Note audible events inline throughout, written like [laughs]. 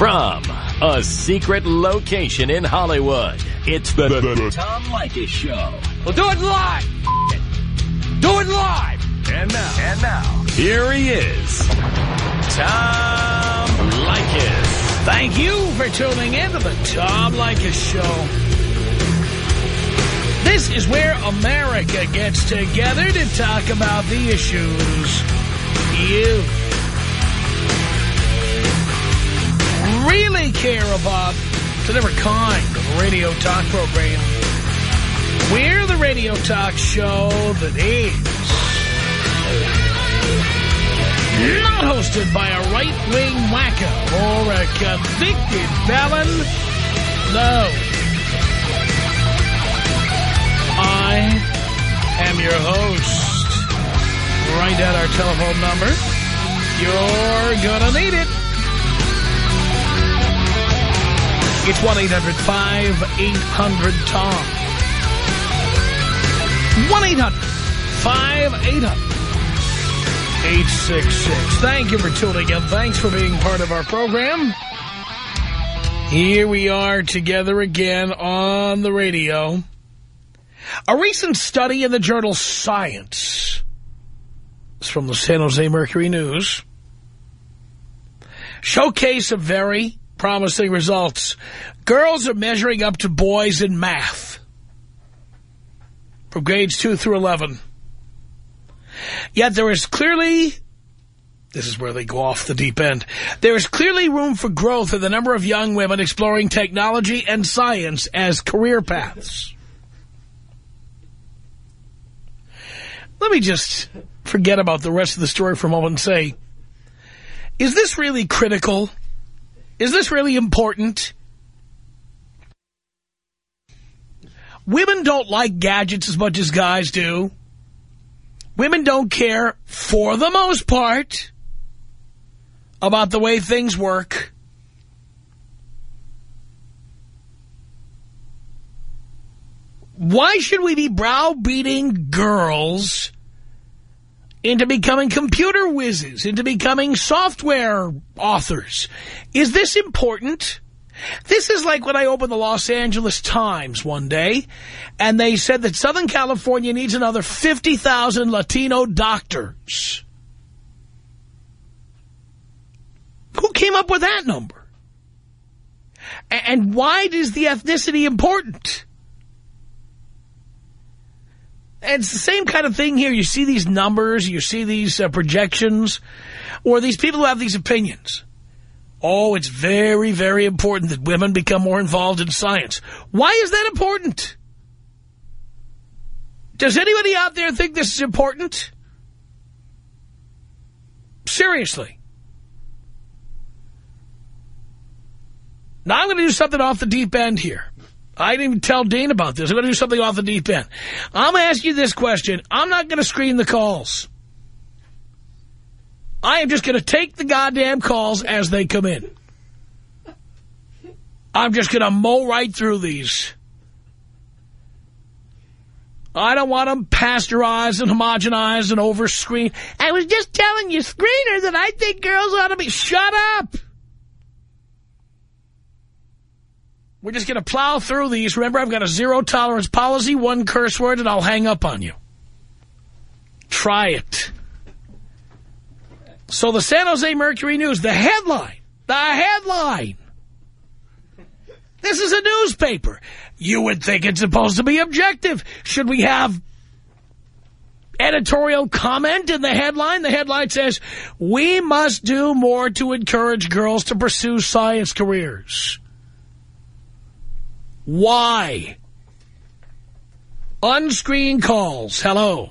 From a secret location in Hollywood, it's the, the, the Tom Leykis Show. We'll do it live. Do it live. And now, and now, here he is, Tom Leykis. Thank you for tuning in to the Tom Leykis Show. This is where America gets together to talk about the issues you really care about. A different kind of radio talk program. We're the radio talk show that is not hosted by a right-wing wacko or a convicted felon. No. I am your host. Write down our telephone number. You're gonna need it. It's 1-800-5800-TOM. 1-800-5800-866. Thank you for tuning in. Thanks for being part of our program. Here we are together again on the radio. A recent study in the journal Science is from the San Jose Mercury News showcase a very promising results. Girls are measuring up to boys in math from grades 2 through 11. Yet there is clearly, this is where they go off the deep end, there is clearly room for growth in the number of young women exploring technology and science as career paths. Let me just forget about the rest of the story for a moment and say, is this really critical? Is this really important? Women don't like gadgets as much as guys do. Women don't care, for the most part, about the way things work. Why should we be browbeating girls into becoming computer whizzes, into becoming software authors? Is this important? This is like when I opened the Los Angeles Times one day, and they said that Southern California needs another 50,000 Latino doctors. Who came up with that number? And why is the ethnicity important? It's the same kind of thing here. You see these numbers, you see these uh, projections, or these people who have these opinions. Oh, it's very, very important that women become more involved in science. Why is that important? Does anybody out there think this is important? Seriously. Now I'm going to do something off the deep end here. I didn't even tell Dean about this. I'm going to do something off the deep end. I'm going to ask you this question. I'm not going to screen the calls. I am just going to take the goddamn calls as they come in. I'm just going to mow right through these. I don't want them pasteurized and homogenized and over-screened. I was just telling you, screener, that I think girls ought to be... Shut up! We're just going to plow through these. Remember, I've got a zero-tolerance policy, one curse word, and I'll hang up on you. Try it. So the San Jose Mercury News, the headline, the headline. This is a newspaper. You would think it's supposed to be objective. Should we have editorial comment in the headline? The headline says, we must do more to encourage girls to pursue science careers. Why? Unscreened calls. Hello.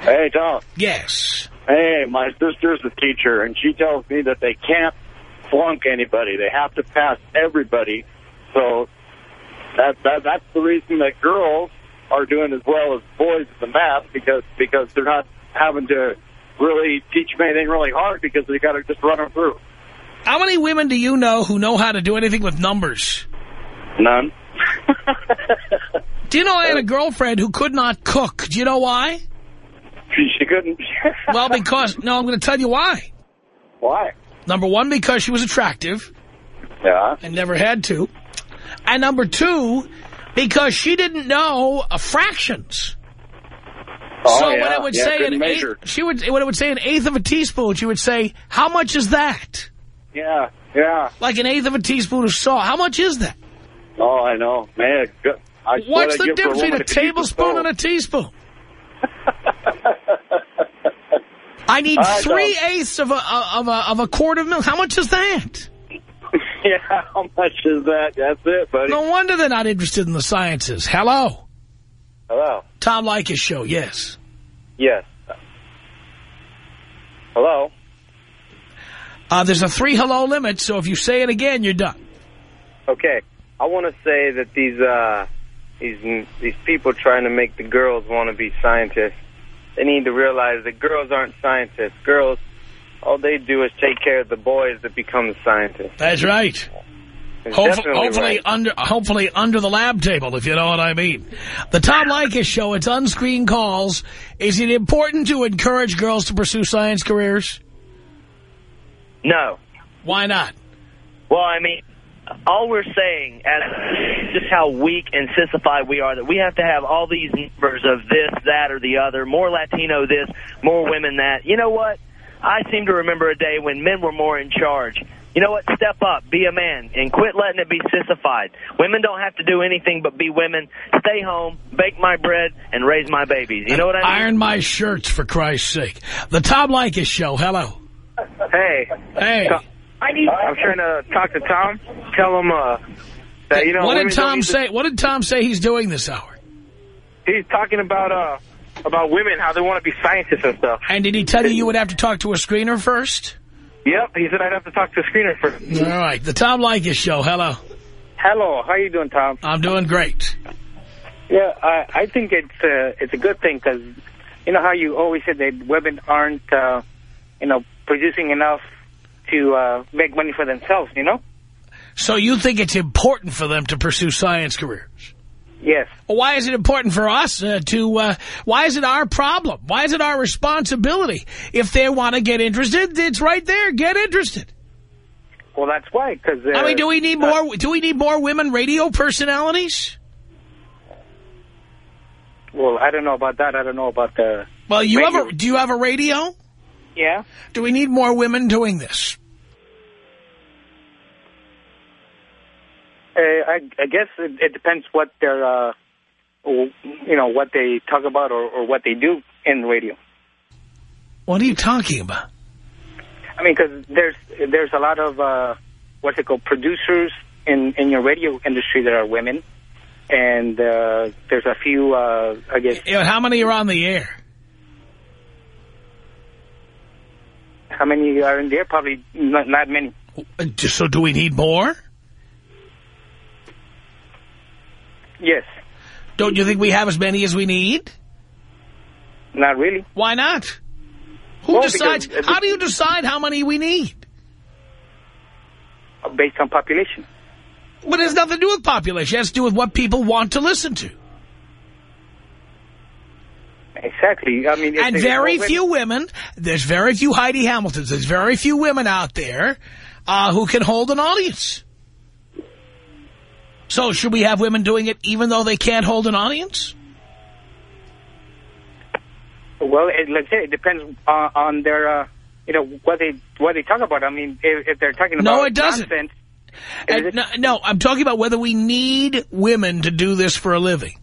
Hey, Tom. Yes. Hey, my sister's a teacher, and she tells me that they can't flunk anybody. They have to pass everybody. So that, that that's the reason that girls are doing as well as boys in the math because because they're not having to really teach them anything really hard because they got to just run them through. How many women do you know who know how to do anything with numbers? None. [laughs] do you know I had a girlfriend who could not cook? Do you know why? She couldn't. [laughs] well, because, no, I'm going to tell you why. Why? Number one, because she was attractive. Yeah. and never had to. And number two, because she didn't know uh, fractions. Oh, so yeah. when it would yeah, say an measure. eighth, she would when it would say an eighth of a teaspoon, she would say, "How much is that?" Yeah, yeah. Like an eighth of a teaspoon of salt. How much is that? Oh, I know. Man. I What's the difference between a tablespoon and a teaspoon? [laughs] I need I three eighths of a of a of a quart of milk. How much is that? [laughs] yeah, how much is that? That's it, buddy. No wonder they're not interested in the sciences. Hello, Hello. Tom Leykis show. Yes. Yes. Hello. Uh, there's a three hello limit, so if you say it again, you're done. Okay, I want to say that these uh, these these people trying to make the girls want to be scientists, they need to realize that girls aren't scientists. Girls, all they do is take care of the boys that become the scientists. That's right. Hopefully, hopefully right. under hopefully under the lab table, if you know what I mean. The Tom Leykis show. It's unscreened calls. Is it important to encourage girls to pursue science careers? No. Why not? Well, I mean, all we're saying as just how weak and sissified we are that we have to have all these numbers of this, that, or the other, more Latino this, more women that. You know what? I seem to remember a day when men were more in charge. You know what? Step up, be a man, and quit letting it be sissified. Women don't have to do anything but be women. Stay home, bake my bread, and raise my babies. You know what I mean? Iron my shirts, for Christ's sake. The Tom Leykis show. Hello. Hey, Hey. I'm trying to talk to Tom. Tell him uh, that you know. what did Tom to- say? What did Tom say he's doing this hour? He's talking about uh about women, how they want to be scientists and stuff. And did he tell you you would have to talk to a screener first? Yep, he said I'd have to talk to a screener first. All right. The Tom Leykis show. Hello. Hello, how you doing, Tom? I'm doing great. Yeah, I, I think it's uh, it's a good thing because you know how you always said that women aren't uh, you know producing enough to uh, make money for themselves. You know? So you think it's important for them to pursue science careers? Yes. Well, why is it important for us uh, to, uh, why is it our problem? Why is it our responsibility? If they want to get interested, it's right there. Get interested. Well, that's why. Because uh, I mean, do we need more, do we need more women radio personalities? Well, I don't know about that. I don't know about the. Well, you have a, do you have a radio? Yeah. Do we need more women doing this? Uh, I, I guess it, it depends what their, uh, you know, what they talk about or, or what they do in radio. What are you talking about? I mean, because there's there's a lot of uh, what's it called producers in in your radio industry that are women, and uh, there's a few, uh, I guess, You know, how many are on the air? How many are in there? Probably not, not many. Uh, So do we need more? Yes, Don't you think we have as many as we need? not really. Why not? Who Well, decides? because- How do you decide how many we need? Based on population. But it has nothing to do with population. It has to do with what people want to listen to. Exactly. I mean, And very few women, there's very few Heidi Hamiltons, there's very few women out there uh, who can hold an audience. So should we have women doing it even though they can't hold an audience? Well, it, let's say it depends on, on their, uh, you know, what they what they talk about. I mean, if, if they're talking No, about it doesn't. nonsense, And no, no, I'm talking about whether we need women to do this for a living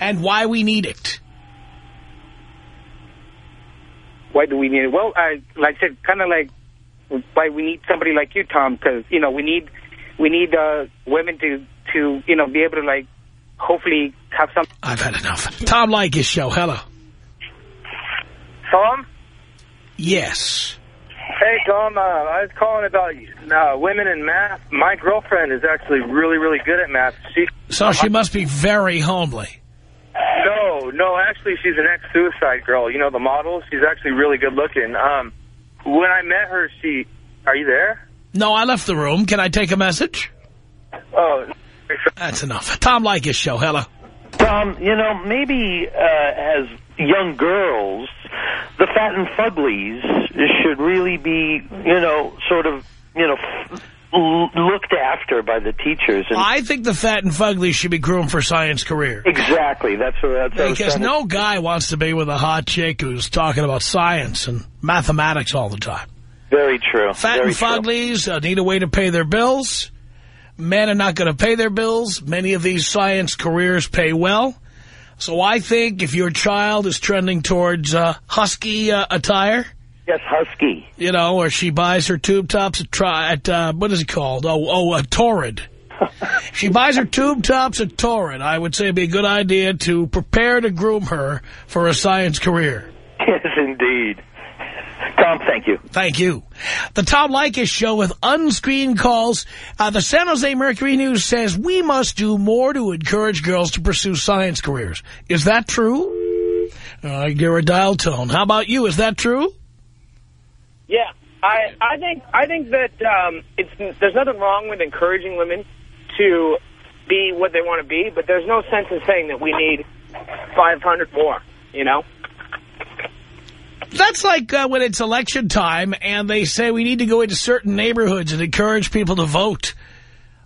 and why we need it. Why do we need it? Well, I, like I said, kind of like why we need somebody like you, Tom, because you know we need we need uh, women to to you know be able to like hopefully have some. I've had enough. Tom Leykis show. Hello. Tom? Yes. Hey, Tom, uh, I was calling about uh, women in math. My girlfriend is actually really, really good at math. She, So she must be very homely. No, no, actually, she's an ex-suicide girl. You know, the model? She's actually really good looking. Um, when I met her, she... Are you there? No, I left the room. Can I take a message? Oh, That's enough. Tom Leykis show. Hello. Tom, you know, maybe uh, as young girls, the fat and fuglies should really be, you know, sort of, you know, f- l- looked after by the teachers. And I think the fat and fugly should be groomed for science career. exactly. That's what, that's Because trying to- no guy wants to be with a hot chick who's talking about science and mathematics all the time. Very true. Fat Very and fuglies uh, need a way to pay their bills. Men are not going to pay their bills. Many of these science careers pay well. So I think if your child is trending towards uh, husky uh, attire, Yes, husky. you know, or she buys her tube tops at, at uh, what is it called? Oh, oh, a Torrid. [laughs] she buys her tube tops at Torrid. I would say it'd be a good idea to prepare to groom her for a science career. Yes, indeed. Tom, thank you. Thank you. The Tom Leykis Show with unscreened calls. Uh, the San Jose Mercury News says we must do more to encourage girls to pursue science careers. Is that true? Uh, you're a dial tone. How about you? Is that true? Yeah, I I think I think that um, it's there's nothing wrong with encouraging women to be what they want to be, but there's no sense in saying that we need 500 more. You know? That's like uh, when it's election time and they say we need to go into certain neighborhoods and encourage people to vote.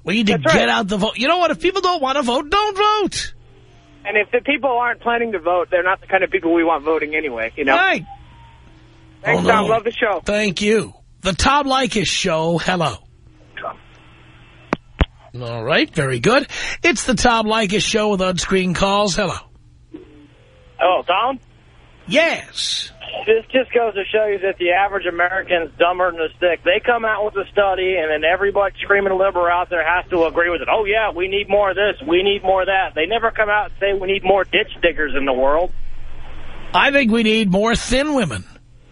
We need to That's right. get out the vote. You know what? If people don't want to vote, don't vote. And if the people aren't planning to vote, they're not the kind of people we want voting anyway. You know? Right. Thanks, Oh, Tom. Love the show. Thank you. The Tom Leykis Show. Hello. All right. Very good. It's the Tom Leykis Show with on-screen calls. Hello. Oh, Tom? Yes. This just goes to show you that the average American's dumber than a stick. They come out with a study, and then everybody screaming liberal out there has to agree with it. Oh, yeah, we need more of this. We need more of that. They never come out and say we need more ditch diggers in the world. I think we need more thin women.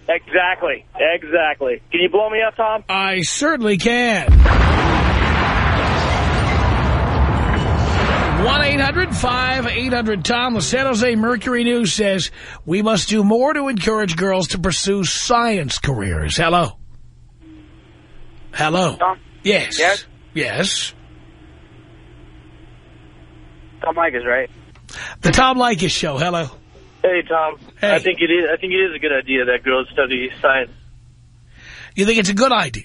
Exactly. Exactly. Can you blow me up, Tom? I certainly can. 1-800-5800-TOM. The San Jose Mercury News says we must do more to encourage girls to pursue science careers. Hello. Hello. Tom? Yes. Yes? Yes. Tom Leykis, right? The Tom Leykis Show. Hello. Hey, Tom. Hey. I think it is. I think it is a good idea that girls study science. You think it's a good idea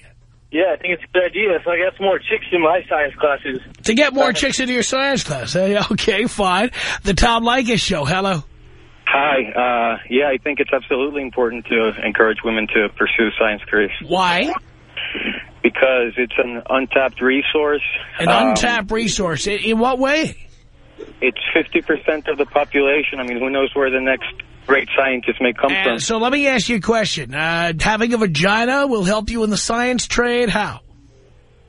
Yeah, I think it's a good idea. So I got some more chicks in my science classes. to get more chicks into your science class? eh? [laughs] Okay, fine. The Tom Leykis Show. Hello. Hi. Uh, yeah, I think it's absolutely important to encourage women to pursue science careers Why? because it's an untapped resource. An Um, untapped resource. In, in what way? It's 50% of the population. I mean, who knows where the next great scientist may come from. So let me ask you a question. Uh, having a vagina will help you in the science trade? How?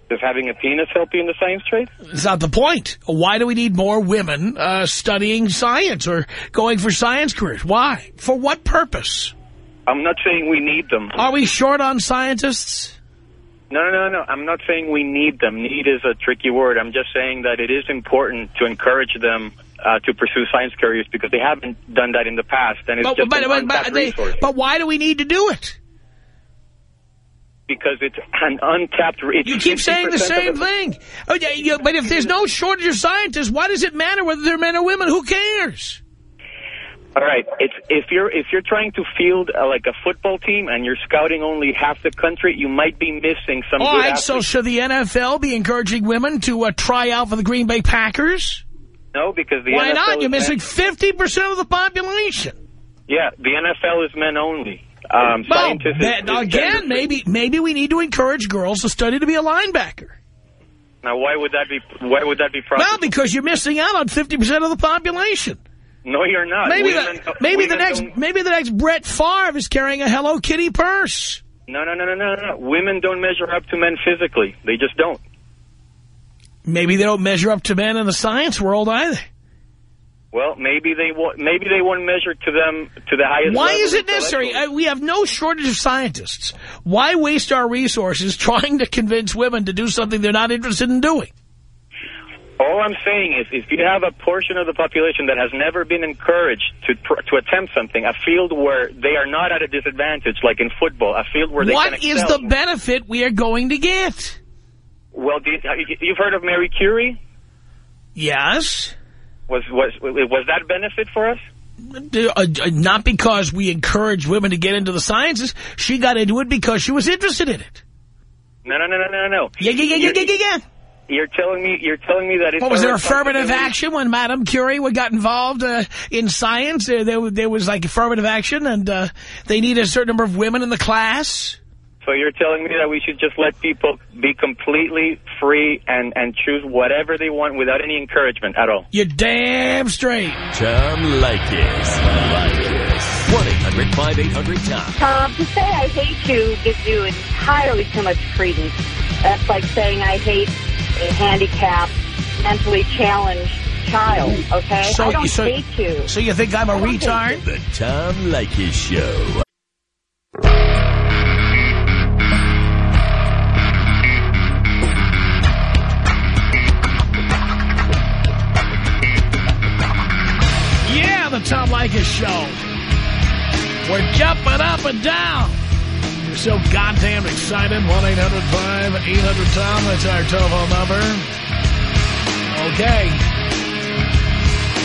Does having a penis help you in the science trade? It's not the point. Why do we need more women uh, studying science or going for science careers? Why? For what purpose? I'm not saying we need them. Are we short on scientists? No, no, no, no. I'm not saying we need them. Need is a tricky word. I'm just saying that it is important to encourage them uh, to pursue science careers because they haven't done that in the past, and it's But, just but, but, but, they- but why do we need to do it? because it's an untapped. It's You keep saying the 50% same thing. Oh, yeah, yeah, but if there's no shortage of scientists, why does it matter whether they're men or women? Who cares? All right. It's if you're if you're trying to field uh, like a football team and you're scouting only half the country, you might be missing some All right, so should the NFL be encouraging women to uh, try out for the Green Bay Packers? No, because the Why NFL not? is You're missing 50% of the population. Yeah, the NFL is men only. Um, Well, scientists is- again, maybe maybe we need to encourage girls to study to be a linebacker. Now, why would that be? Why would that be Well, because you're missing out on 50% of the population. No, you're not. Maybe Women- the maybe the next maybe the next Brett Favre is carrying a Hello Kitty purse. No, no, no, no, no, no. Women don't measure up to men physically. They just don't. Maybe they don't measure up to men in the science world either. Well, maybe they won't. Maybe they won't measure to them to the highest. Why is it necessary? intellectually. Uh, we have no shortage of scientists. Why waste our resources [laughs] trying to convince women to do something they're not interested in doing? All I'm saying is, if you have a portion of the population that has never been encouraged to to attempt something, a field where they are not at a disadvantage, like in football, a field where they What is the benefit we are going to get? well, do you, you've heard of Mary Curie? Yes. Was was was that benefit for us? Uh, uh, not because we encouraged women to get into the sciences. She got into it because she was interested in it. No, no, no, no, no, no. Yeah, yeah, yeah, yeah, yeah, yeah, yeah. You're telling me you're telling me that it's What was there affirmative action when Madame Curie got involved uh, in science? Uh, there, there was like affirmative action, and uh, they need a certain number of women in the class. So you're telling me that we should just let people be completely free and and choose whatever they want without any encouragement at all? You're damn straight. Tom Leykis. Leykis. 1-800-5800-TOM. Tom, to say I hate you gives you entirely too much credence. That's like saying I hate a handicapped, mentally challenged child, okay? I don't so, hate you. So you think I'm a retard? The Tom Leykis Show. Yeah, the Tom Leykis Show. We're jumping up and down. So goddamn excited. 1-800-5800-TOM. That's our telephone number. Okay.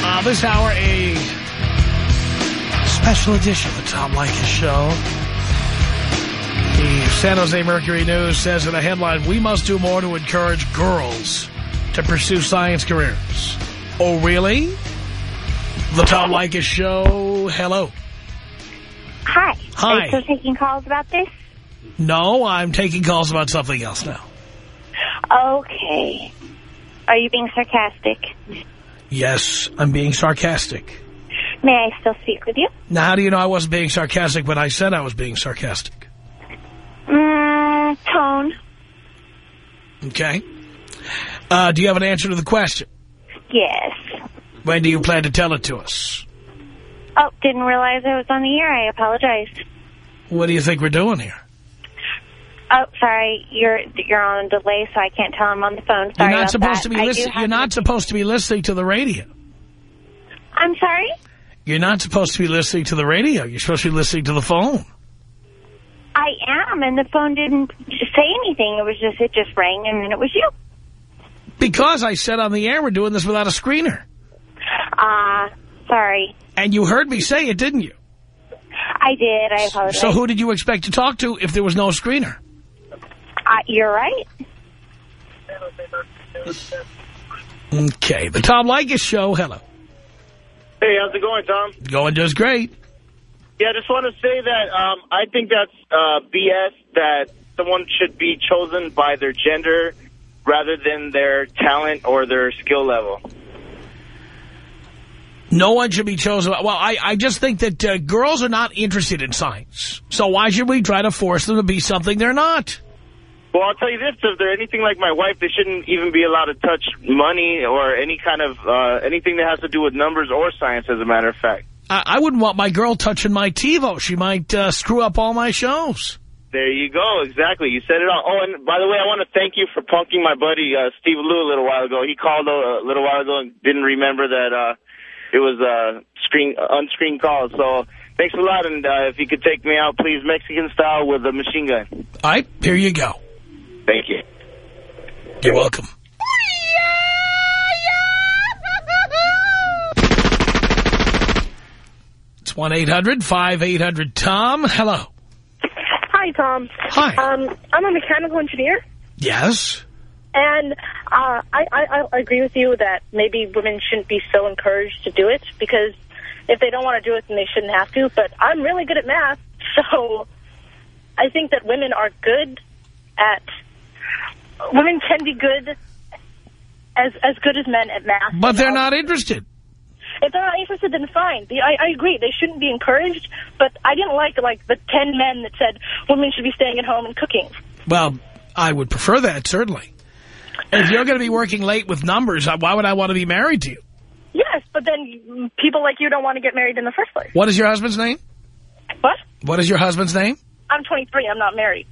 Uh, this hour, a special edition of the Tom Leykis Show. The San Jose Mercury News says in a headline, we must do more to encourage girls to pursue science careers. Oh, really? The Tom Leykis Show. Hello. Hi. Hi. Are you still taking calls about this? No, I'm taking calls about something else now. Okay. Are you being sarcastic? Yes, I'm being sarcastic. May I still speak with you? Now, how do you know I wasn't being sarcastic when I said I was being sarcastic? Mm, tone. Okay. Uh, do you have an answer to the question? Yes. When do you plan to tell it to us? Oh, didn't realize I was on the air. I apologize. What do you think we're doing here? Oh, sorry. You're you're on delay, so I can't tell I'm on the phone. Sorry you're not supposed that. to be listening. You're not supposed to be listening to the radio. I'm sorry. You're not supposed to be listening to the radio. You're supposed to be listening to the phone. I am, and the phone didn't say anything. It was just it just rang, and then it was you. Because I said on the air we're doing this without a screener. Ah, sorry. And you heard me say it, didn't you? I did. I apologize. So who did you expect to talk to if there was no screener? Uh, you're right. Okay, the Tom Leykis Show. Hello. Hey, how's it going, Tom? Going just great. Yeah, I just want to say that um, I think that's uh, BS that someone should be chosen by their gender rather than their talent or their skill level. No one should be chosen. Well, I, I just think that uh, girls are not interested in science. So why should we try to force them to be something they're not? Well, I'll tell you this: if they're anything like my wife, they shouldn't even be allowed to touch money or any kind of uh, anything that has to do with numbers or science. As a matter of fact, I, I wouldn't want my girl touching my TiVo. She might uh, screw up all my shows. there you go. Exactly, you said it all. Oh, and by the way, I want to thank you for punking my buddy uh, Steve Lou a little while ago. He called a, a little while ago and didn't remember that uh, it was a screen unscreened call. So thanks a lot. And uh, if you could take me out, please, Mexican style with a machine gun. All right, here you go. Thank you. You're welcome. It's 1-800-5800-TOM. Hello. Hi, Tom. Hi. Um, I'm a mechanical engineer, Yes? And uh, I, I, I agree with you that maybe women shouldn't be so encouraged to do it because if they don't want to do it, then they shouldn't have to. But I'm really good at math, [laughs] so I think that women are good at women can be good as as good as men at math. But they're not interested. If they're not interested, then fine. The, I, I agree. They shouldn't be encouraged. But I didn't like like the ten men that said women should be staying at home and cooking. Well, I would prefer that, certainly. And if you're going to be working late with numbers, uh, why would I want to be married to you? Yes, but then people like you don't want to get married in the first place. What is your husband's name? What? What is your husband's name? I'm 23. I'm not married.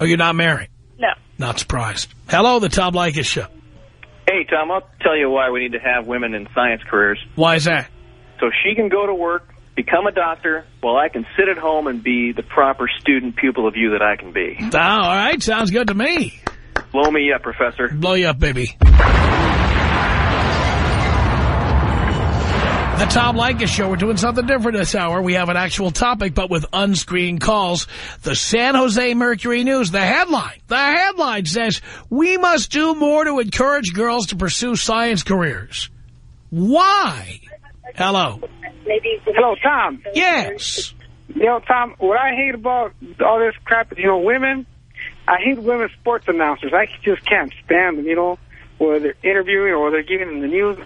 Oh, you're not married. No. Not surprised. Hello, the Tom Leykis Show. Hey, Tom, I'll tell you why we need to have women in science careers. Why is that? So she can go to work, become a doctor, while I can sit at home and be the proper student pupil of you that I can be. Oh, all right, sounds good to me. Blow me up, Professor. Blow you up, baby. The Tom Leykis Show. We're doing something different this hour. We have an actual topic, but with unscreened calls. The San Jose Mercury News, the headline, the headline says, we must do more to encourage girls to pursue science careers. Why? Hello. Hello, Tom. Yes. You know, Tom, what I hate about all this crap is, you know, women, I hate women sports announcers. I just can't stand them, you know, whether they're interviewing or they're giving them the news.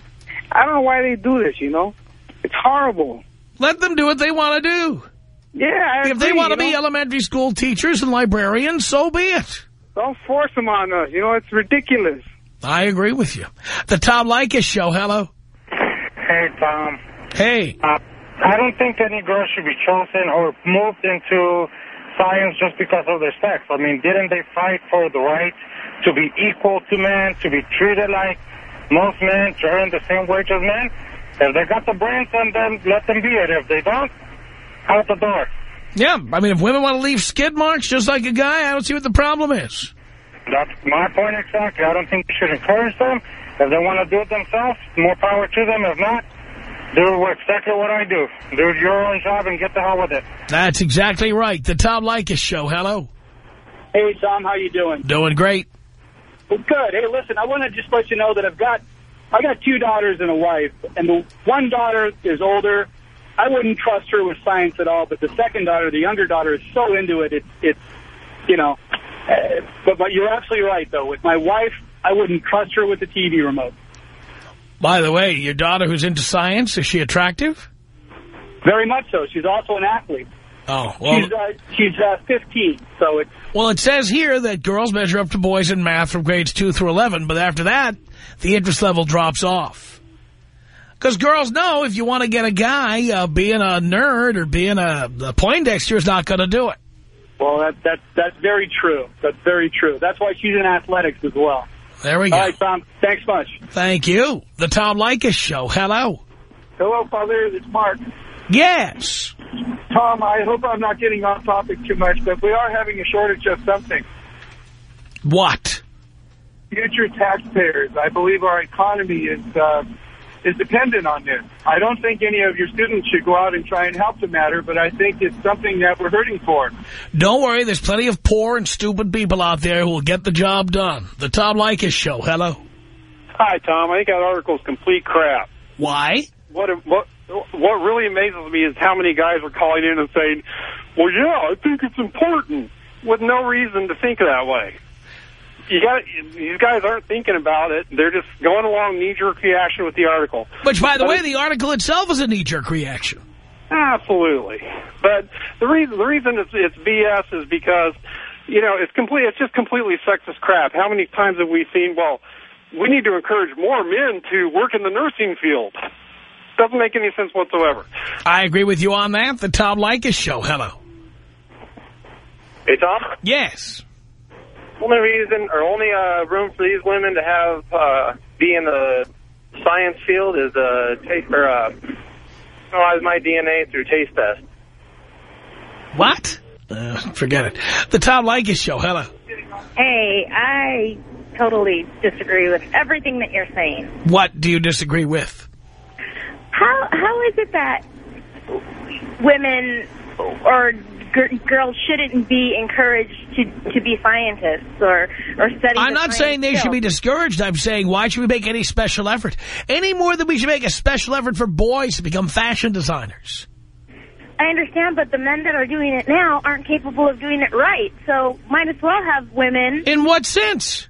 I don't know why they do this, you know. It's horrible. Let them do what they want to do. Yeah, I If they want to be know. elementary school teachers and librarians, so be it. Don't force them on us. You know, it's ridiculous. I agree with you. The Tom Leykis Show, hello. Hey, Tom. Hey. Uh, I don't think any girl should be chosen or moved into science just because of their sex. I mean, didn't they fight for the right to be equal to men, to be treated like most men, to earn the same wage as men? If they got the brains, then, then let them be it. If they don't, out the door. Yeah, I mean, if women want to leave skid marks just like a guy, I don't see what the problem is. That's my point exactly. I don't think we should encourage them. If they want to do it themselves, more power to them. If not, do exactly what I do. Do your own job and get the hell with it. That's exactly right. The Tom Leykis Show, hello. Hey, Tom, how you doing? Doing great. Well, good. Hey, listen, I want to just let you know that I've got I got two daughters and a wife, and the one daughter is older. I wouldn't trust her with science at all, but the second daughter, the younger daughter, is so into it. It's, it's you know, uh, but, but you're absolutely right, though. With my wife, I wouldn't trust her with the TV remote. By the way, your daughter who's into science, is she attractive? Very much so. She's also an athlete. Oh, well, she's uh, she's uh, 15, so it's well, it says here that girls measure up to boys in math from grades 2 through 11, but after that, the interest level drops off. Because girls know if you want to get a guy, uh, being a nerd or being a, a Poindexter is not going to do it. well, that that that's very true. That's very true. That's why she's in athletics as well. There we go. All right, Tom. Thanks much. Thank you. The Tom Leykis Show. Hello. Hello, Father. It's Mark. Yes. Tom, I hope I'm not getting off topic too much, but we are having a shortage of something. What? Future taxpayers. I believe our economy is uh, is dependent on this. I don't think any of your students should go out and try and help the matter, but I think it's something that we're hurting for. Don't worry, there's plenty of poor and stupid people out there who will get the job done. The Tom Leykis Show. Hello. Hi, Tom. I think that article's complete crap. Why? What what what really amazes me is how many guys are calling in and saying, "Well, yeah, I think it's important," with no reason to think that way. You got these guys aren't thinking about it; they're just going along knee-jerk reaction with the article. Which, by the But way, the article itself is a knee-jerk reaction. Absolutely. But the reason the reason it's, it's BS is because you know it's complete. It's just completely sexist crap. How many times have we seen? Well, we need to encourage more men to work in the nursing field. Doesn't make any sense whatsoever. I agree with you on that. The Tom Leykis Show. Hello. Hey, Tom? Yes. Only reason or only uh, room for these women to have uh, be in the science field is uh, taste or uh, analyze my DNA through taste test. What? Uh, forget it. The Tom Leykis Show. Hello. Hey, I totally disagree with everything that you're saying. What do you disagree with? How How is it that women or g girls shouldn't be encouraged to, to be scientists or, or study I'm not saying they should be discouraged. I'm saying why should we make any special effort? Any more than we should make a special effort for boys to become fashion designers. I understand, but the men that are doing it now aren't capable of doing it right. So might as well have women. In what sense?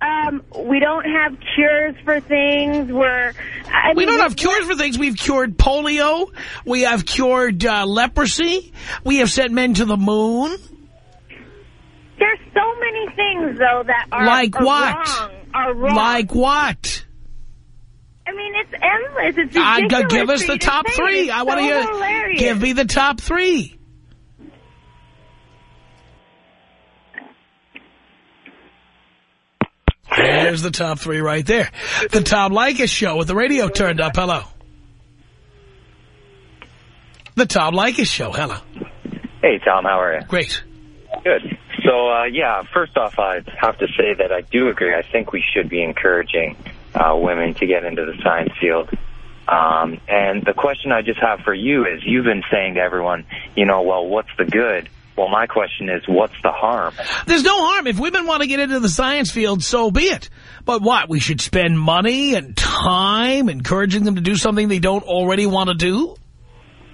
Um, we don't have cures for things. We're I we mean, don't have cures for things. We've cured polio. We have cured uh, leprosy. We have sent men to the moon. There's so many things though that are Like are what? wrong. Are wrong. Like what? I mean, it's endless. It's uh, I, ridiculous. give us the top three. It's I want to so hear. hilarious. Give me the top three. There's the top three right there. The Tom Leykis Show with the radio turned up. Hello. The Tom Leykis Show. Hello. Hey, Tom, how are you? Great. Good. So, uh, yeah, first off, I have to say that I do agree. I think we should be encouraging uh, women to get into the science field. Um, and the question I just have for you is, you've been saying to everyone, you know, well, what's the good? Well, my question is, what's the harm? There's no harm. If women want to get into the science field, so be it. But what, we should spend money and time encouraging them to do something they don't already want to do?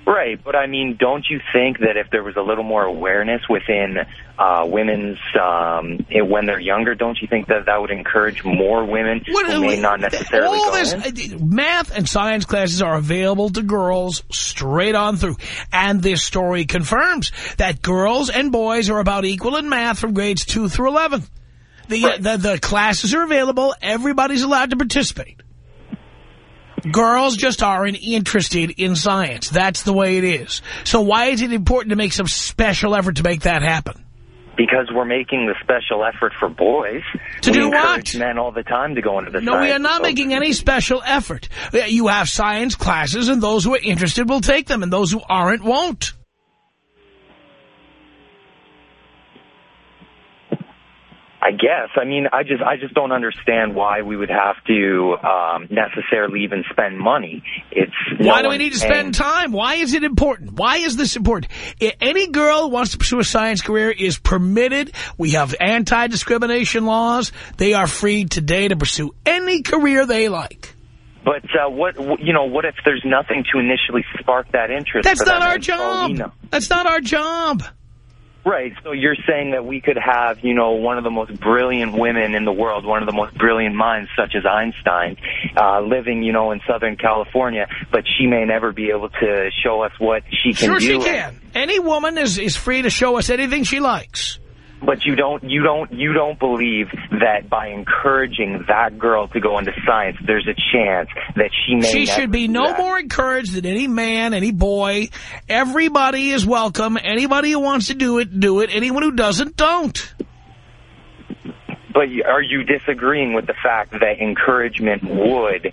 Right, but I mean, don't you think that if there was a little more awareness within uh, women's, um, when they're younger, don't you think that that would encourage more women What- who may not necessarily All go this, in? uh, math and science classes are available to girls straight on through. And this story confirms that girls and boys are about equal in math from grades 2 through 11. The, uh, the, the classes are available. Everybody's allowed to participate. Girls just aren't interested in science. That's the way it is. So why is it important to make some special effort to make that happen? Because we're making the special effort for boys. To we do what? men all the time to go into the No, we are not field. making any special effort. You have science classes, and those who are interested will take them, and those who aren't won't. I guess. I mean, I just I just don't understand why we would have to um, necessarily even spend money. It's no Why do we need to spend time? Why is it important? Why is this important? I- Any girl who wants to pursue a science career is permitted. We have anti-discrimination laws. They are free today to pursue any career they like. But uh, what you know? What if there's nothing to initially spark that interest? That's not our That's all we job. That's not our job. Right. So you're saying that we could have, you know, one of the most brilliant women in the world, one of the most brilliant minds, such as Einstein, uh, living, you know, in Southern California, but she may never be able to show us what she can Sure do. she can. Any woman is, is free to show us anything she likes. But you don't, you don't, you don't believe that by encouraging that girl to go into science, there's a chance that she may. She should be no that. more encouraged than any man, any boy. Everybody is welcome. Anybody who wants to do it, do it. Anyone who doesn't, don't. But are you disagreeing with the fact that encouragement would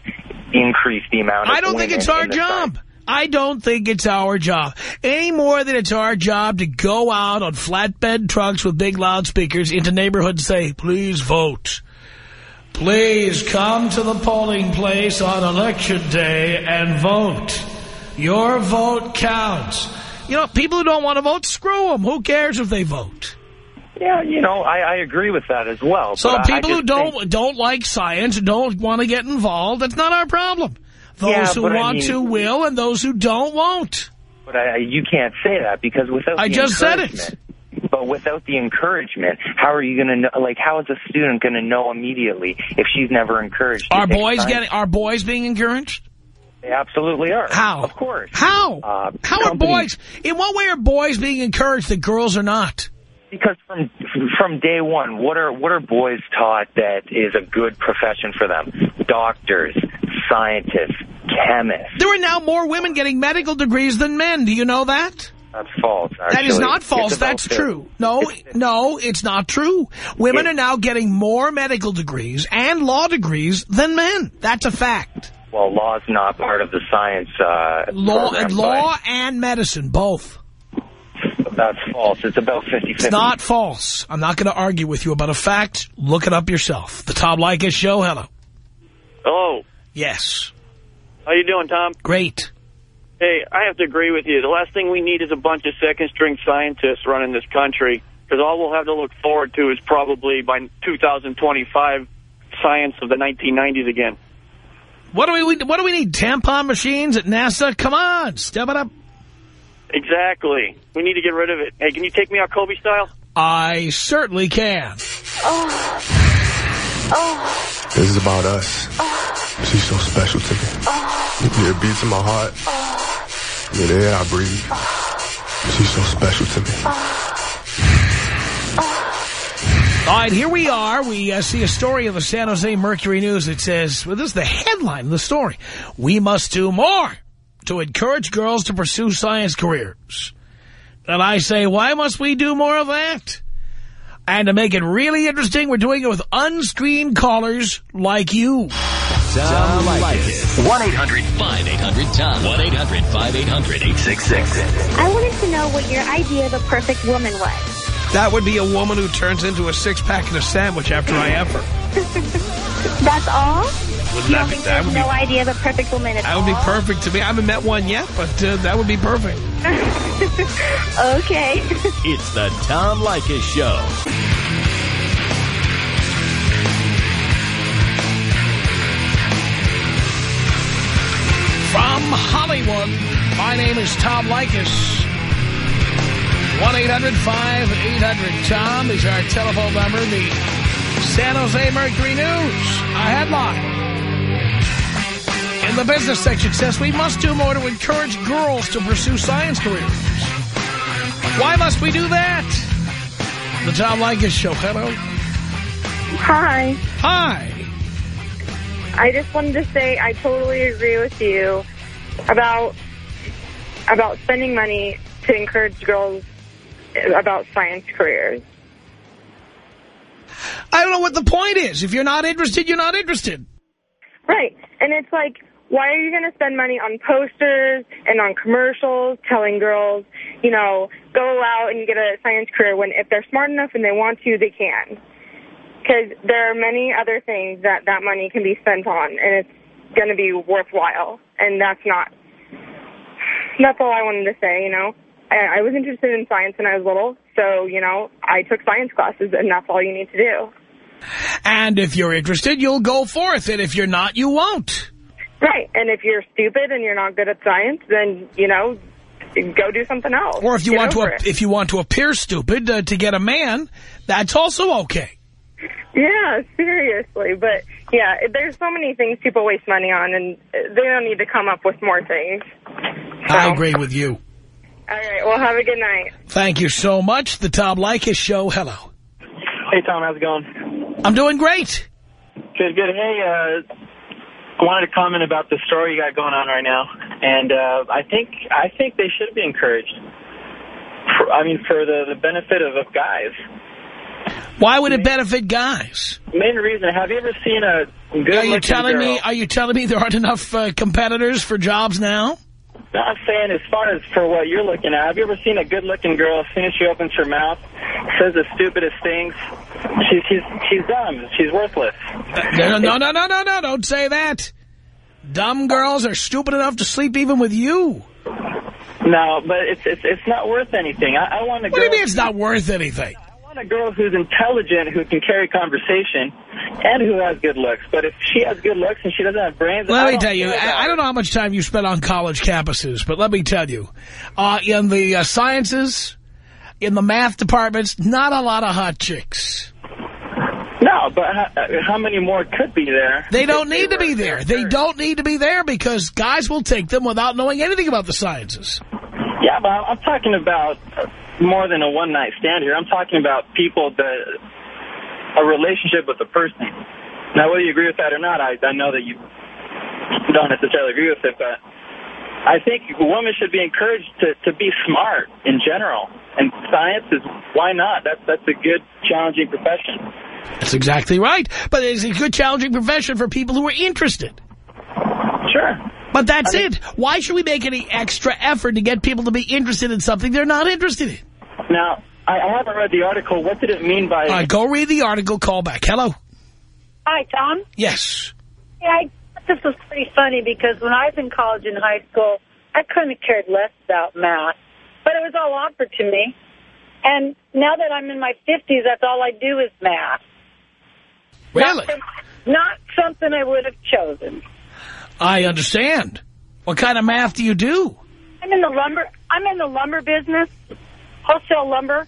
increase the amount of I don't think it's our job. I don't think it's our job. Any more than it's our job to go out on flatbed trucks with big loudspeakers into neighborhoods and say, please vote. Please come to the polling place on election day and vote. Your vote counts. You know, people who don't want to vote, screw them. Who cares if they vote? Yeah, you know, I, I agree with that as well. So but I- I people who don't think- don't like science, don't want to get involved, that's not our problem. Those Yeah, who but I want mean- to will, and those who don't won't. But I, you can't say that because without I the just said it. encouragement- But without the encouragement, how are you going to know? Like, how is a student going to know immediately if she's never encouraged? Are boys getting? Are boys being encouraged? They absolutely are. How? Of course. How? Uh, How are boys? In what way are boys being encouraged that girls are not? Because from from day one, what are what are boys taught that is a good profession for them? Doctors, scientists, chemists. There are now more women getting medical degrees than men. Do you know that? That's false. Actually. That is not false. That's fifty. true. No, no, it's not true. Women are now getting more medical degrees and law degrees than men. That's a fact. Well, law's not part of the science. Uh, Law, program, law and medicine, both. That's false. It's about 50-50. It's not false. I'm not going to argue with you about a fact. Look it up yourself. The Tom Leykis Show. Hello. Hello. Yes. How you doing, Tom? Great. Hey, I have to agree with you. The last thing we need is a bunch of second-string scientists running this country, because all we'll have to look forward to is probably by 2025 science of the 1990s again. What do we what do we need? Tampon machines at NASA? Come on, step it up. Exactly. We need to get rid of it. Hey, can you take me out Kobe style? I certainly can. Oh. This is about us. She's so special to me. Yeah, it beats in my heart. Yeah, the air I breathe. She's so special to me. All right, here we are. We uh, see a story of the San Jose Mercury News It says, well, this is the headline of the story. We must do more to encourage girls to pursue science careers. And I say, why must we do more of that? And to make it really interesting, we're doing it with unscreened callers like you. Tom Leykis. 1-800-5800-TOM. 1-800-5800-866. I wanted to know what your idea of a perfect woman was. That would be a woman who turns into a six-pack and a sandwich after I have her. [laughs] That's all? Wouldn't You don't be, that there's would be, no idea of a perfect woman at that would be perfect to me. I haven't met one yet, but uh, that would be perfect. [laughs] okay. [laughs] It's the Tom Leykis Show. From Hollywood, my name is Tom Leykis. 1-800-5800-TOM is our telephone number. The San Jose Mercury News, a headline. The business section says we must do more to encourage girls to pursue science careers. Why must we do that? The Tom Leykis Show. Hello. Hi. Hi. I just wanted to say I totally agree with you about about spending money to encourage girls about science careers. I don't know what the point is. If you're not interested, you're not interested. Right. And it's like, why are you going to spend money on posters and on commercials telling girls, you know, go out and get a science career when if they're smart enough and they want to, they can. Because there are many other things that that money can be spent on, and it's going to be worthwhile. And that's not, that's all I wanted to say, you know. I, I was interested in science when I was little, so, you know, I took science classes, and that's all you need to do. And if you're interested, you'll go forth. And if you're not, you won't. Right. And if you're stupid and you're not good at science, then, you know, go do something else. Or if you Get want to, it. if you want to appear stupid uh, to get a man, that's also okay. Yeah, seriously. But, yeah, there's so many things people waste money on, and they don't need to come up with more things. I agree with you. All right. Well, have a good night. Thank you so much. The Tom Leykis Show. Hello. Hey, Tom, how's it going? I'm doing great. Good, good. Hey, uh, I wanted to comment about the story you got going on right now, and uh, I think I think they should be encouraged. For, I mean, for the, the benefit of, of guys. Why would it benefit guys? Main reason. Have you ever seen a good? Are you telling me? Are you telling me there aren't enough uh, competitors for jobs now? Not saying as far as for what you're looking at. Have you ever seen a good-looking girl? As soon as she opens her mouth, says the stupidest things. She's she's she's dumb. She's worthless. No, no, no, no, no, no! Don't say that. Dumb girls are stupid enough to sleep even with you. No, but it's it's it's not worth anything. I, I want a What do you mean it's not worth anything? Want a girl who's intelligent, who can carry conversation, and who has good looks. But if she has good looks and she doesn't have brains, I Let me tell you, I, I don't know how much time you spent on college campuses, but let me tell you, uh, in the uh, sciences, in the math departments, not a lot of hot chicks. No, but how, how many more could be there? They don't need to be there. They don't need to be there because guys will take them without knowing anything about the sciences. Yeah, but I'm I'm talking about more than a one-night stand here. I'm talking about people that a relationship with a person. Now, whether you agree with that or not, I, I know that you don't necessarily agree with it, but I think women should be encouraged to, to be smart in general. And science is, why not? That's, that's a good, challenging profession. That's exactly right. But it's a good, challenging profession for people who are interested. Sure. But that's it. Why should we make any extra effort to get people to be interested in something they're not interested in? Now, I, I haven't read the article. What did it mean by... All right, go read the article. Call back. Hello. Hi, Tom. Yes. Yeah, I this was pretty funny because when I was in college and high school, I couldn't have cared less about math, but it was all offered to me. And now that I'm in my 50s, that's all I do is math. Really? Not, not something I would have chosen. I understand. What kind of math do you do? I'm in the lumber. I'm in the lumber business, wholesale lumber.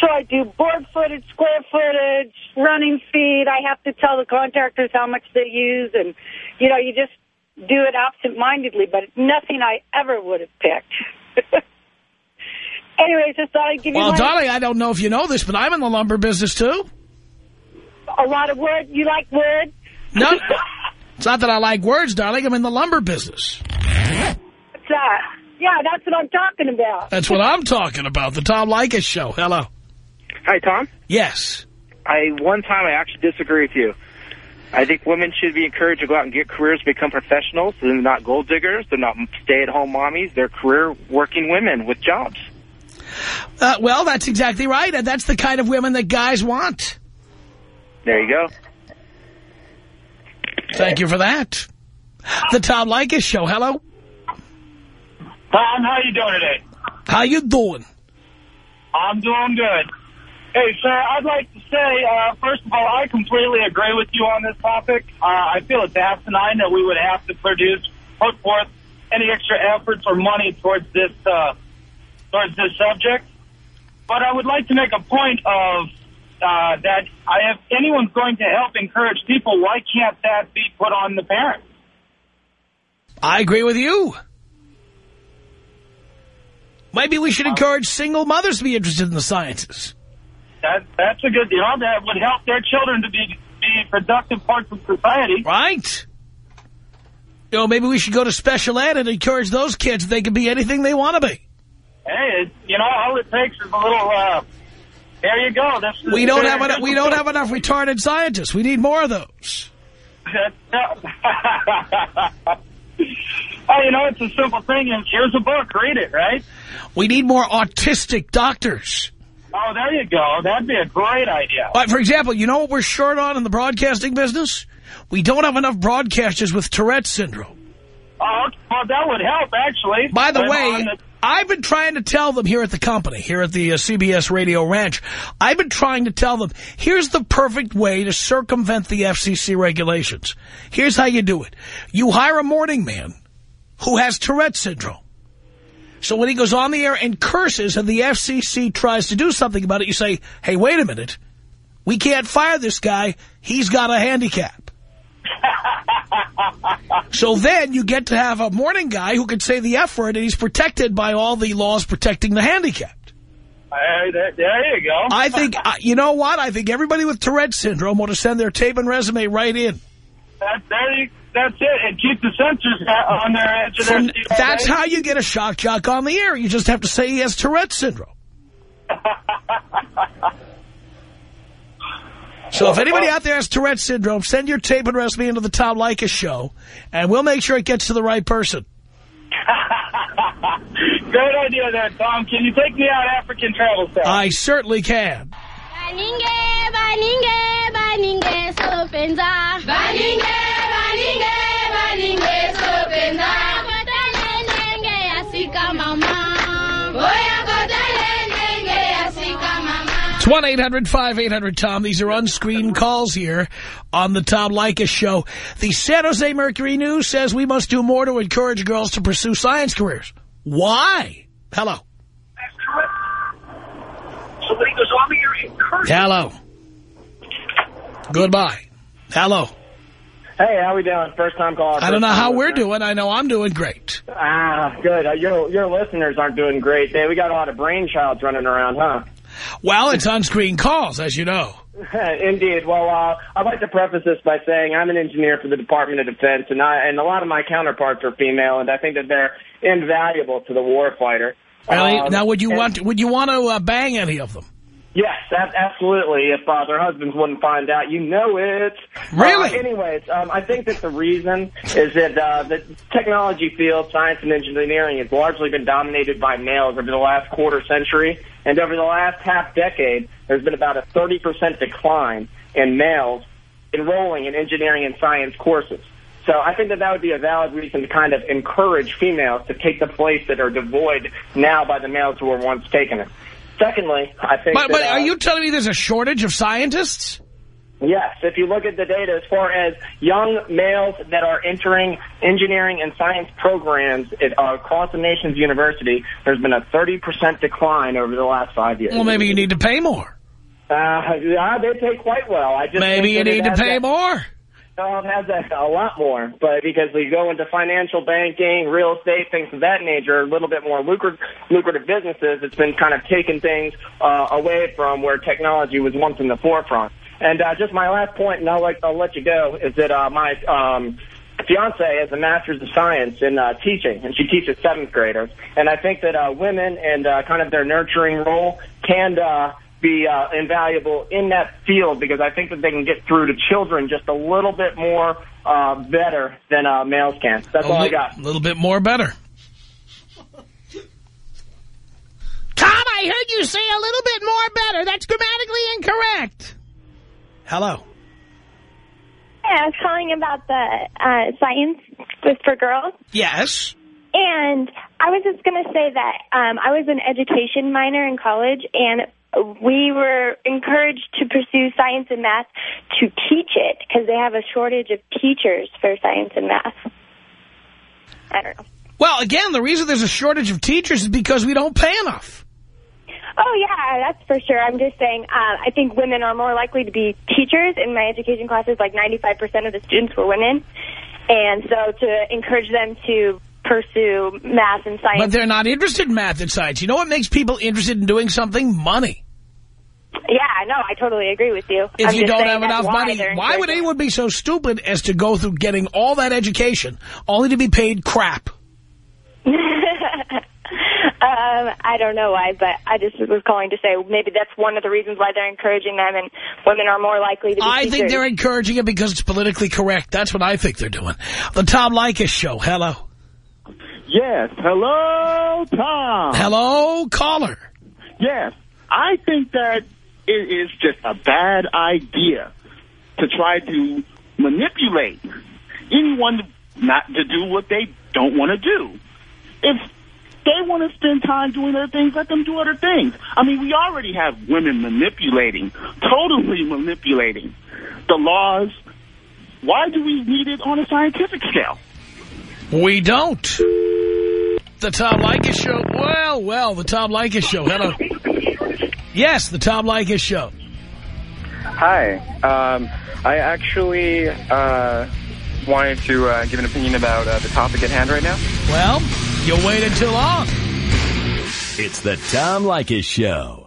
So I do board footage, square footage, running feet. I have to tell the contractors how much they use, and you know, you just do it absent-mindedly. But it's nothing I ever would have picked. [laughs] Anyways, just thought I'd give you my, darling, I don't know if you know this, but I'm in the lumber business, too. a lot of wood. You like wood? No, [laughs] it's not that I like words, darling. I'm in the lumber business. What's that? Yeah, that's what I'm talking about. That's what I'm talking about, the Tom Leykis Show. Hello. Hi, Tom. Yes. I one time I actually disagree with you. I think women should be encouraged to go out and get careers, become professionals. They're not gold diggers. They're not stay-at-home mommies. They're career-working women with jobs. Uh, well, that's exactly right, and that's the kind of women that guys want. There you go. Thank you for that. The Tom Leykis Show. Hello. Tom, how you doing today? How you doing? I'm doing good. Hey, sir, I'd like to say, uh, first of all, I completely agree with you on this topic. Uh, I feel it's asinine that we would have to produce, put forth any extra efforts or money towards this, uh, towards this subject. But I would like to make a point of uh, that I, if anyone's going to help encourage people, why can't that be put on the parents? I agree with you. Maybe we should encourage single mothers to be interested in the sciences. That that's a good deal. That would help their children to be be productive parts of society. Right. You know, maybe we should go to special ed and encourage those kids they can be anything they want to be. Hey, you know, all it takes is a little. Uh, there you go. This We don't have [laughs] enough. We don't have enough retarded scientists. We need more of those. [laughs] [laughs] oh, you know, it's a simple thing. And here's a book. Read it, right? We need more autistic doctors. Oh, there you go. That'd be a great idea. Like, for example, you know what we're short on in the broadcasting business? We don't have enough broadcasters with Tourette's syndrome. Oh, well, that would help, actually. By the But way, the- I've been trying to tell them here at the company, here at the uh, CBS Radio Ranch, I've been trying to tell them, here's the perfect way to circumvent the FCC regulations. Here's how you do it. You hire a morning man who has Tourette's syndrome. So when he goes on the air and curses and the FCC tries to do something about it, you say, hey, wait a minute. We can't fire this guy. He's got a handicap. So then you get to have a morning guy who can say the F word and he's protected by all the laws protecting the handicapped. Hey, there, there you go. I think, uh, you know what? I think everybody with Tourette's syndrome ought to send their tape and resume right in. That, there that's it. And keep the censors on their edge of their From- seat all that's how you get a shock jock on the air. You just have to say he has Tourette's syndrome. [laughs] So if anybody out there has Tourette's syndrome, send your tape and resume into the Tom Leykis show, and we'll make sure it gets to the right person. [laughs] Great idea there, Tom. Can you take me out African travel style? I certainly can. Baninge, baninge, baninge, sopenza. Baninge, baninge, baninge, sopenza. Kotale It's 1-800-5800-TOM. These are unscreened calls here on the Tom Leykis Show. The San Jose Mercury News says we must do more to encourage girls to pursue science careers. Why? Hello. So when he goes on the air, encourage. Hello. Goodbye. Hello. Hey, how we doing? First time caller. I don't know how time we're doing. I know I'm doing great. Ah, good. Uh, your your listeners aren't doing great. Man, we got a lot of brainchilds running around, huh? Well, it's unscreened calls, as you know. [laughs] Indeed. Well, uh, I'd like to preface this by saying I'm an engineer for the Department of Defense, and I, and a lot of my counterparts are female, and I think that they're invaluable to the warfighter. Really? Um, now, would you want would you want to uh, bang any of them? Yes, ab- absolutely. If uh, their husbands wouldn't find out, you know it. Really? Uh, anyways, um, I think that the reason is that uh, the technology field, science and engineering, has largely been dominated by males over the last quarter century, and over the last half decade, there's been about a 30% decline in males enrolling in engineering and science courses. So I think that that would be a valid reason to kind of encourage females to take the place that are devoid now by the males who were once taking it. Secondly, I think But, that, but are uh, you telling me there's a shortage of scientists? Yes, if you look at the data as far as young males that are entering engineering and science programs at, uh, across the nation's university, there's been a 30% decline over the last five years. Well, maybe you need to pay more. Uh, yeah, they pay quite well. I just Maybe you need to pay that- more. Has that a lot more, but because we go into financial banking, real estate, things of that nature, a little bit more lucrative, lucrative businesses, it's been kind of taking things uh, away from where technology was once in the forefront. And uh, just my last point, and I'll let, I'll let you go, is that uh, my um, fiance has a master's of science in uh, teaching, and she teaches seventh graders. And I think that uh, women and uh, kind of their nurturing role can uh, be uh, invaluable in that field because I think that they can get through to children just a little bit more uh, better than uh, males can. That's A all I got. A little bit more better. Tom, I heard you say a little bit more better. That's grammatically incorrect. Hello. Hi, I was calling about the uh, science with for girls. Yes. And I was just going to say that um, I was an education minor in college, and we were encouraged to pursue science and math to teach it because they have a shortage of teachers for science and math. I don't know. Well, again, the reason there's a shortage of teachers is because we don't pay enough. Oh, yeah, that's for sure. I'm just saying uh, I think women are more likely to be teachers. In my education classes, like 95% of the students were women. And so to encourage them to pursue math and science. But they're not interested in math and science. You know what makes people interested in doing something? Money. Yeah, no, I totally agree with you. If I'm you don't have enough why money, they're why would anyone be so stupid as to go through getting all that education only to be paid crap? [laughs] Um, I don't know why, but I just was calling to say maybe that's one of the reasons why they're encouraging them, and women are more likely to be I teachers. think they're encouraging it because it's politically correct. That's what I think they're doing. The Tom Leykis Show. Hello. Yes. Hello, Tom. Hello, caller. Yes. I think that it is just a bad idea to try to manipulate anyone not to do what they don't want to do. If they want to spend time doing other things, let them do other things. I mean, we already have women manipulating, totally manipulating the laws. Why do we need it on a scientific scale? We don't. The Tom Leykis Show. Well, well, the Tom Leykis Show. Hello. Yes, the Tom Leykis Show. Hi. Um, I actually uh, wanted to uh, give an opinion about uh, the topic at hand right now. Well, you waited too long. It's the Tom Leykis Show.